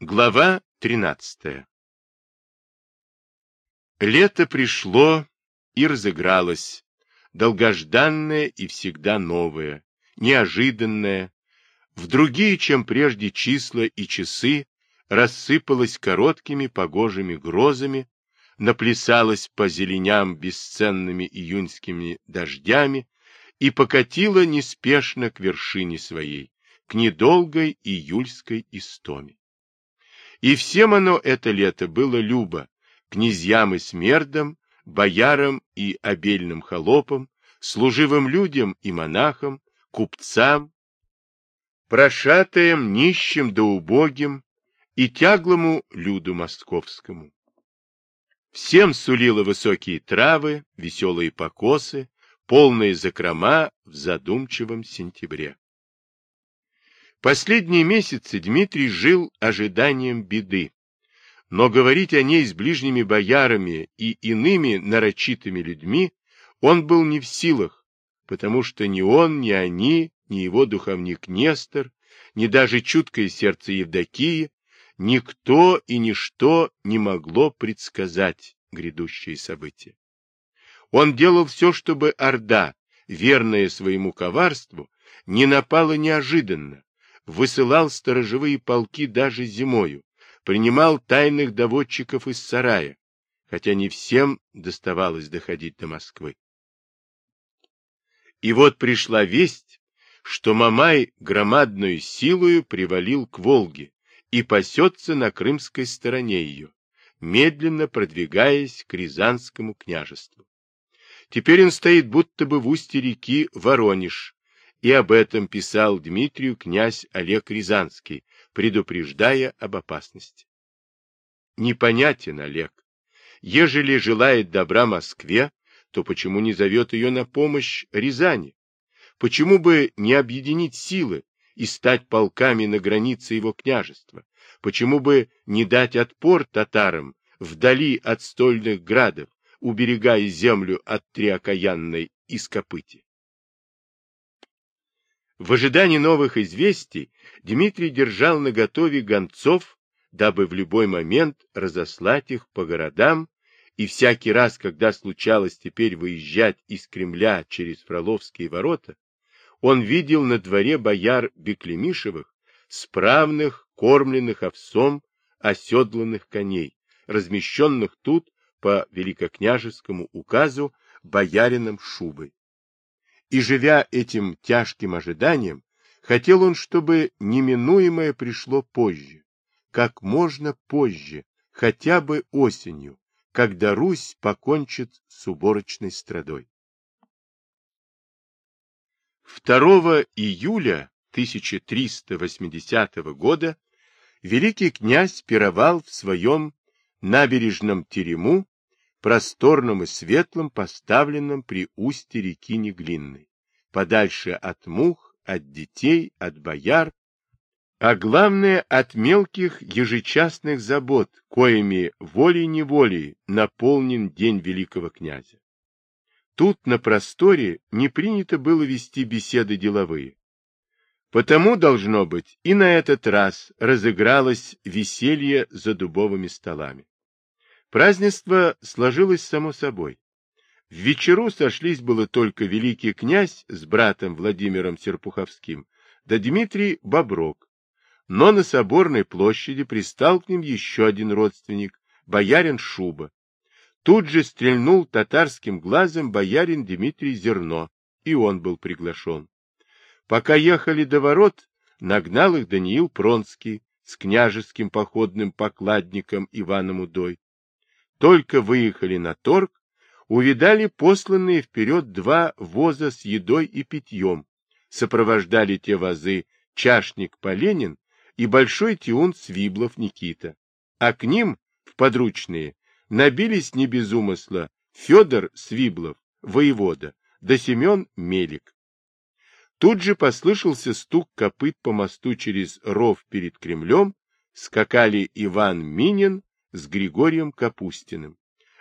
Глава 13 Лето пришло и разыгралось, долгожданное и всегда новое, неожиданное. В другие, чем прежде числа и часы, рассыпалось короткими погожими грозами, наплясалось по зеленям бесценными июньскими дождями и покатило неспешно к вершине своей, к недолгой июльской истоме. И всем оно это лето было любо, князьям и смердам, боярам и обельным холопам, служивым людям и монахам, купцам, прошатаям, нищим да убогим и тяглому люду московскому. Всем сулило высокие травы, веселые покосы, полные закрома в задумчивом сентябре. Последние месяцы Дмитрий жил ожиданием беды, но говорить о ней с ближними боярами и иными нарочитыми людьми он был не в силах, потому что ни он, ни они, ни его духовник Нестор, ни даже чуткое сердце Евдокии, никто и ничто не могло предсказать грядущие события. Он делал все, чтобы Орда, верная своему коварству, не напала неожиданно, высылал сторожевые полки даже зимою, принимал тайных доводчиков из сарая, хотя не всем доставалось доходить до Москвы. И вот пришла весть, что Мамай громадную силою привалил к Волге и пасется на крымской стороне ее, медленно продвигаясь к Рязанскому княжеству. Теперь он стоит будто бы в устье реки Воронеж, и об этом писал Дмитрию князь Олег Рязанский, предупреждая об опасности. Непонятен Олег. Ежели желает добра Москве, то почему не зовет ее на помощь Рязани? Почему бы не объединить силы и стать полками на границе его княжества? Почему бы не дать отпор татарам вдали от стольных градов, уберегая землю от триокаянной ископыти? В ожидании новых известий Дмитрий держал наготове гонцов, дабы в любой момент разослать их по городам, и всякий раз, когда случалось теперь выезжать из Кремля через Фроловские ворота, он видел на дворе бояр Беклемишевых справных, кормленных овсом, оседланных коней, размещенных тут по великокняжескому указу боярином шубой. И, живя этим тяжким ожиданием, хотел он, чтобы неминуемое пришло позже, как можно позже, хотя бы осенью, когда Русь покончит с уборочной страдой. 2 июля 1380 года великий князь пировал в своем набережном терему просторным и светлым, поставленным при устье реки Неглинной, подальше от мух, от детей, от бояр, а главное от мелких ежечасных забот, коими волей-неволей наполнен день великого князя. Тут, на просторе, не принято было вести беседы деловые. Потому, должно быть, и на этот раз разыгралось веселье за дубовыми столами. Празднество сложилось само собой. В вечеру сошлись было только великий князь с братом Владимиром Серпуховским, да Дмитрий Боброк. Но на Соборной площади пристал к ним еще один родственник, боярин Шуба. Тут же стрельнул татарским глазом боярин Дмитрий Зерно, и он был приглашен. Пока ехали до ворот, нагнал их Даниил Пронский с княжеским походным покладником Иваном Удой. Только выехали на торг, увидали посланные вперед два воза с едой и питьем. Сопровождали те возы чашник Поленин и большой тиун Свиблов Никита. А к ним, в подручные, набились не без умысла Федор Свиблов, воевода, да Семен Мелик. Тут же послышался стук копыт по мосту через ров перед Кремлем, скакали Иван Минин с Григорием Капустиным,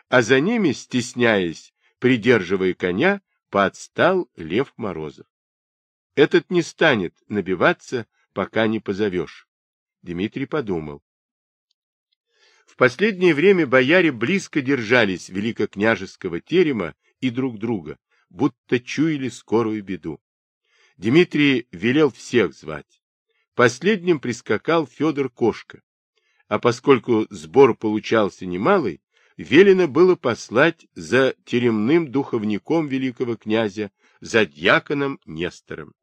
а за ними, стесняясь, придерживая коня, подстал Лев Морозов. Этот не станет набиваться, пока не позовешь. Дмитрий подумал. В последнее время бояре близко держались великокняжеского терема и друг друга, будто чуяли скорую беду. Дмитрий велел всех звать. Последним прискакал Федор Кошка. А поскольку сбор получался немалый, велено было послать за теремным духовником великого князя, за дьяконом Нестором.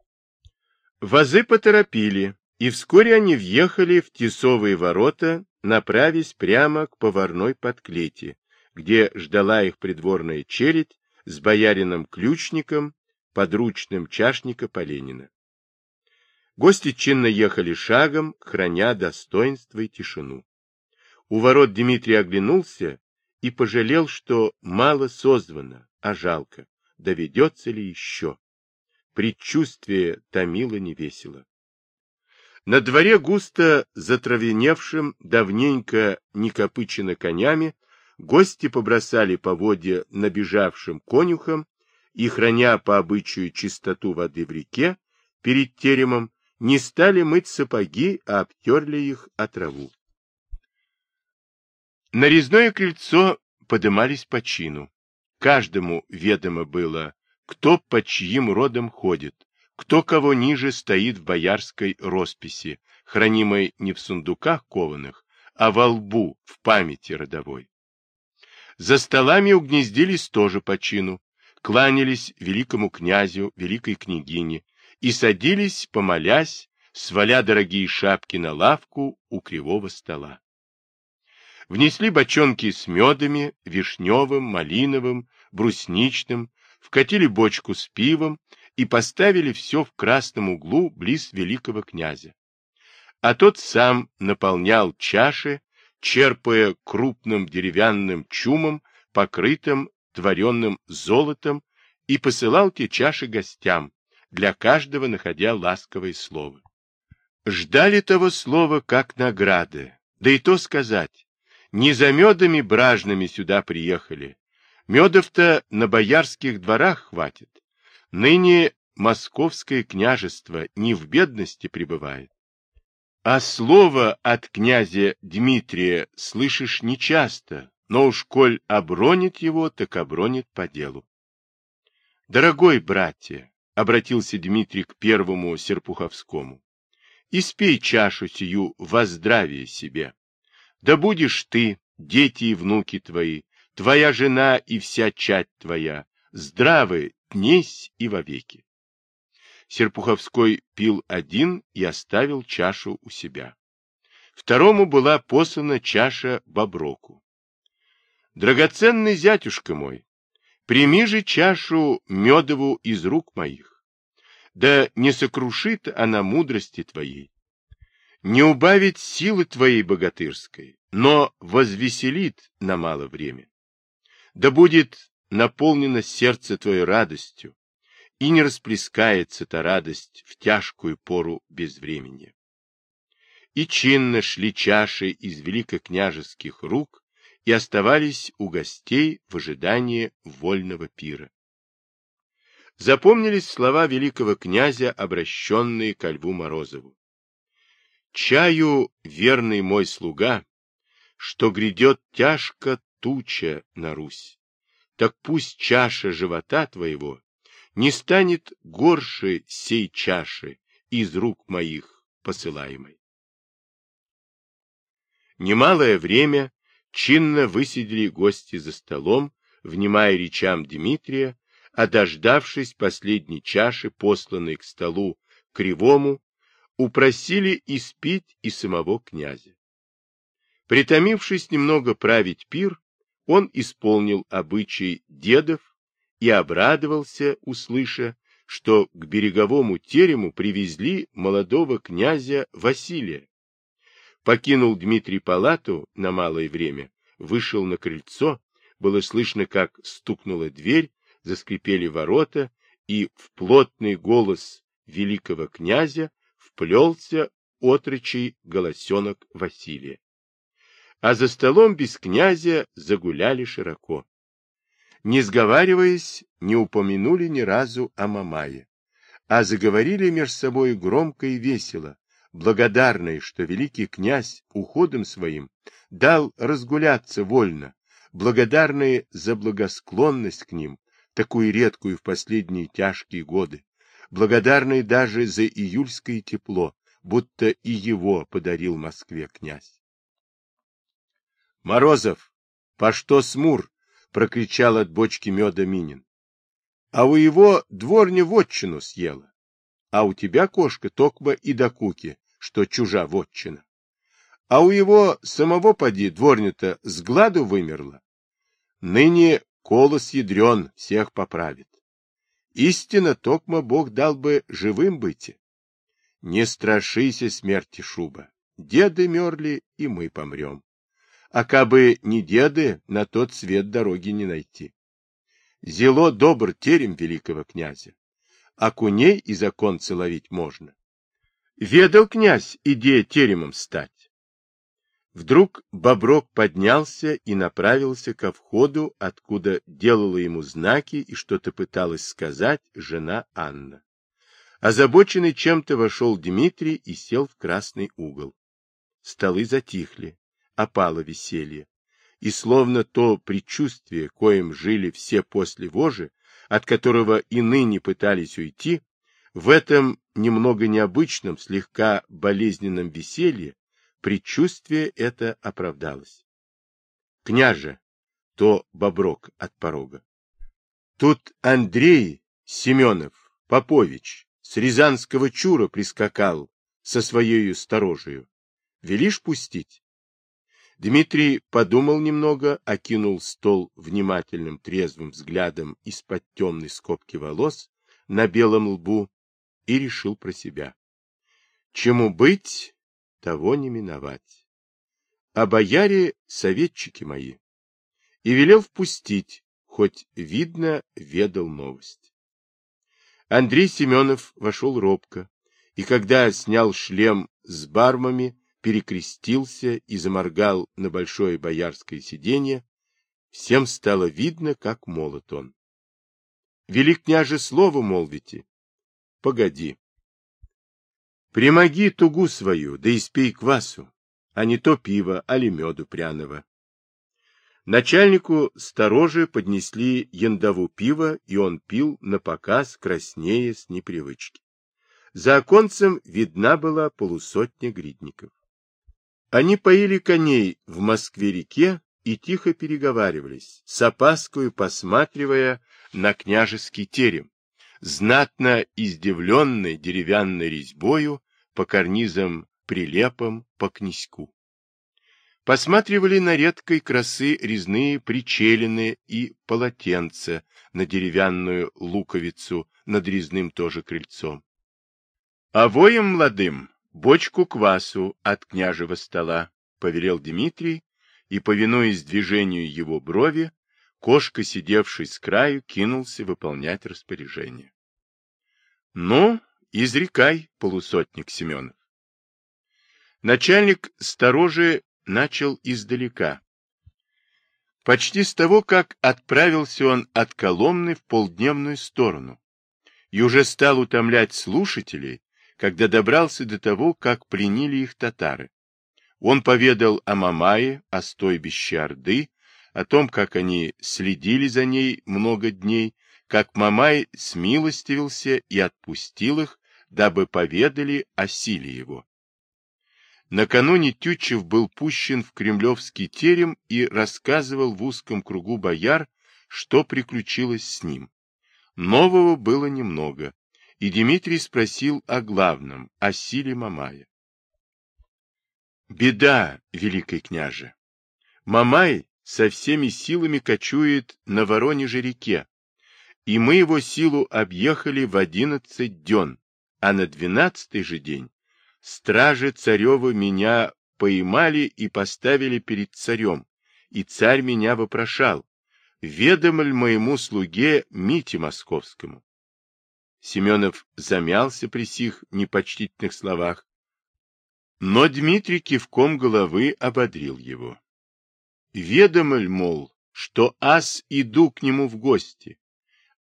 Возы поторопили, и вскоре они въехали в тесовые ворота, направясь прямо к поварной подклете, где ждала их придворная челядь с боярином-ключником, подручным чашника Поленина. Гости чинно ехали шагом, храня достоинство и тишину. У ворот Дмитрий оглянулся и пожалел, что мало созвано, а жалко, доведется ли еще. Предчувствие томило невесело. На дворе густо затравеневшим, давненько не копычено конями, гости побросали поводья набежавшим конюхам и, храня по обычаю чистоту воды в реке, перед теремом, не стали мыть сапоги, а обтерли их от траву. На резное крыльцо подымались по чину. Каждому ведомо было, кто под чьим родом ходит, кто кого ниже стоит в боярской росписи, хранимой не в сундуках кованых, а во лбу, в памяти родовой. За столами угнездились тоже по чину, кланялись великому князю, великой княгине и садились, помолясь, сваля дорогие шапки на лавку у кривого стола. Внесли бочонки с медами, вишневым, малиновым, брусничным, вкатили бочку с пивом и поставили все в красном углу близ великого князя. А тот сам наполнял чаши, черпая крупным деревянным чумом, покрытым творенным золотом, и посылал те чаши гостям, для каждого находя ласковое слово. Ждали того слова как награды, да и то сказать, не за медами бражными сюда приехали. Медов-то на боярских дворах хватит. Ныне московское княжество не в бедности пребывает. А слово от князя Дмитрия слышишь нечасто, но уж коль обронит его, так обронит по делу. Дорогой братья, — обратился Дмитрий к первому Серпуховскому, — испей чашу сию во здравие себе. Да будешь ты, дети и внуки твои, твоя жена и вся чать твоя, здравы днесь и вовеки. Серпуховской пил один и оставил чашу у себя. Второму была послана чаша Боброку. Драгоценный зятюшка мой, прими же чашу медову из рук моих. Да не сокрушит она мудрости твоей, не убавит силы твоей богатырской, но возвеселит на мало время. Да будет наполнено сердце твое радостью, и не расплескается та радость в тяжкую пору безвременья. И чинно шли чаши из великокняжеских рук и оставались у гостей в ожидании вольного пира. Запомнились слова великого князя, обращенные ко Льву Морозову. Чаю, верный мой слуга, что грядет тяжко туча на Русь, так пусть чаша живота твоего не станет горше сей чаши из рук моих посылаемой. Немалое время чинно высидели гости за столом, внимая речам Дмитрия, а дождавшись последней чаши, посланной к столу кривому, упросили испить и самого князя. Притомившись немного править пир, он исполнил обычай дедов и обрадовался, услыша, что к береговому терему привезли молодого князя Василия. Покинул Дмитрий палату на малое время, вышел на крыльцо, было слышно, как стукнула дверь, заскрипели ворота, и в плотный голос великого князя вплелся отрочий голосенок Василия. А за столом без князя загуляли широко. Не сговариваясь, не упомянули ни разу о Мамае, а заговорили между собой громко и весело, благодарные, что великий князь уходом своим дал разгуляться вольно, благодарные за благосклонность к ним, такую редкую в последние тяжкие годы, благодарные даже за июльское тепло, будто и его подарил Москве князь. — Морозов, по что смур? — прокричал от бочки меда Минин. — А у его дворня вотчину съела, а у тебя, кошка, токба и до куки, что чужа вотчина. А у его самого, поди, дворня-то с гладу вымерла. Ныне колос ядрен всех поправит. Истинно, токма Бог дал бы живым быть. Не страшися смерти, Шуба. Деды мерли, и мы помрем. А кабы не деды, на тот свет дороги не найти. Зело добр терем великого князя. А куней и закон целовить можно. Ведал князь идея теремом стать. Вдруг Боброк поднялся и направился ко входу, откуда делала ему знаки и что-то пыталась сказать жена Анна. Озабоченный чем-то вошел Дмитрий и сел в красный угол. Столы затихли, опало веселье. И словно то предчувствие, коим жили все после вожи, от которого и ныне пытались уйти, в этом немного необычном, слегка болезненном веселье предчувствие это оправдалось. «Княже!» — то Боброк от порога. «Тут Андрей Семенов Попович с Рязанского чура прискакал со своей сторожею. Велишь пустить? Дмитрий подумал немного, окинул стол внимательным трезвым взглядом из-под темной скобки волос на белом лбу и решил про себя. Чему быть, того не миновать. А бояре — советчики мои. И велел впустить, хоть, видно, ведал новость. Андрей Семенов вошел робко, и когда снял шлем с бармами, перекрестился и заморгал на большое боярское сиденье, всем стало видно, как молот он. Велик княже слово молвите? Погоди. Примоги тугу свою, да испей квасу, а не то пиво, али меду пряного. Начальнику сторожи поднесли яндову пиво, и он пил на показ краснее с непривычки. За оконцем видна была полусотня гридников. Они поили коней в Москве-реке и тихо переговаривались, с опаскою посматривая на княжеский терем, знатно издевленный деревянной резьбою по карнизам прилепам по князьку посматривали на редкой красы резные причелины и полотенца на деревянную луковицу над резным тоже крыльцом. А воем молодым бочку квасу от княжего стола, повелел Дмитрий, и, повинуясь движению его брови, кошка, сидевший с краю, кинулся выполнять распоряжение. — Ну, изрекай, полусотник Семенов. Начальник сторожи начал издалека. Почти с того, как отправился он от Коломны в полдневную сторону, и уже стал утомлять слушателей, когда добрался до того, как пленили их татары. Он поведал о Мамае, о стойбище Орды, о том, как они следили за ней много дней, как Мамай смилостивился и отпустил их, дабы поведали о силе его. Накануне Тютчев был пущен в кремлевский терем и рассказывал в узком кругу бояр, что приключилось с ним. Нового было немного, и Дмитрий спросил о главном, о силе Мамая. Беда, великий княже. Мамай со всеми силами кочует на Воронеже реке, и мы его силу объехали в одиннадцать дён, а на двенадцатый же день Стражи царева меня поймали и поставили перед царем, и царь меня вопрошал, ведомо ли моему слуге Мите Московскому. Семенов замялся при сих непочтительных словах, но Дмитрий кивком головы ободрил его. Ведомо ли, мол, что ас иду к нему в гости,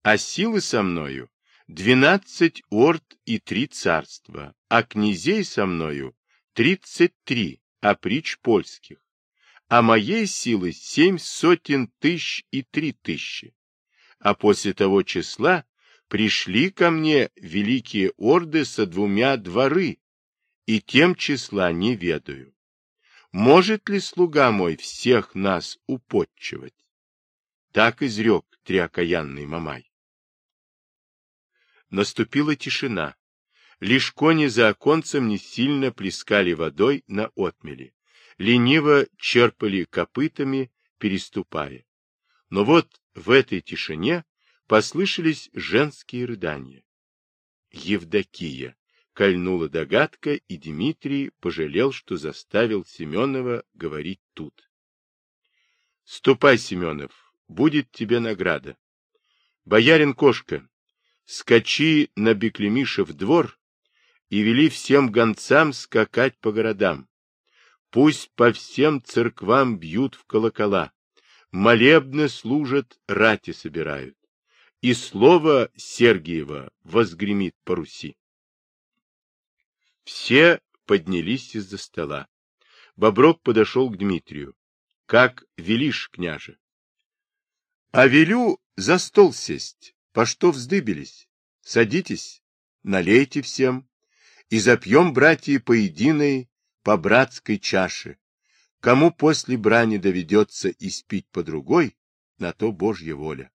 а силы со мною двенадцать орд и три царства, а князей со мною тридцать три, а притч польских, а моей силы семь сотен тысяч и три тысячи. А после того числа пришли ко мне великие орды со двумя дворы, и тем числа не ведаю. Может ли слуга мой всех нас употчевать? Так изрек триокаянный Мамай. Наступила тишина. Лишь кони за оконцем не сильно плескали водой на отмели. Лениво черпали копытами, переступая. Но вот в этой тишине послышались женские рыдания. Евдокия, кольнула догадка, и Дмитрий пожалел, что заставил Семенова говорить тут. — Ступай, Семенов, будет тебе награда. Боярин Кошка, скачи на Беклемишев двор и вели всем гонцам скакать по городам. Пусть по всем церквам бьют в колокола, молебны служат, рати собирают и слово Сергиева возгремит по Руси. Все поднялись из-за стола. Боброк подошел к Дмитрию. — Как велишь, княже? — А велю за стол сесть. По что вздыбились? Садитесь, налейте всем, и запьем, братья, по единой, по братской чаше. Кому после брани доведется испить по другой, на то Божья воля.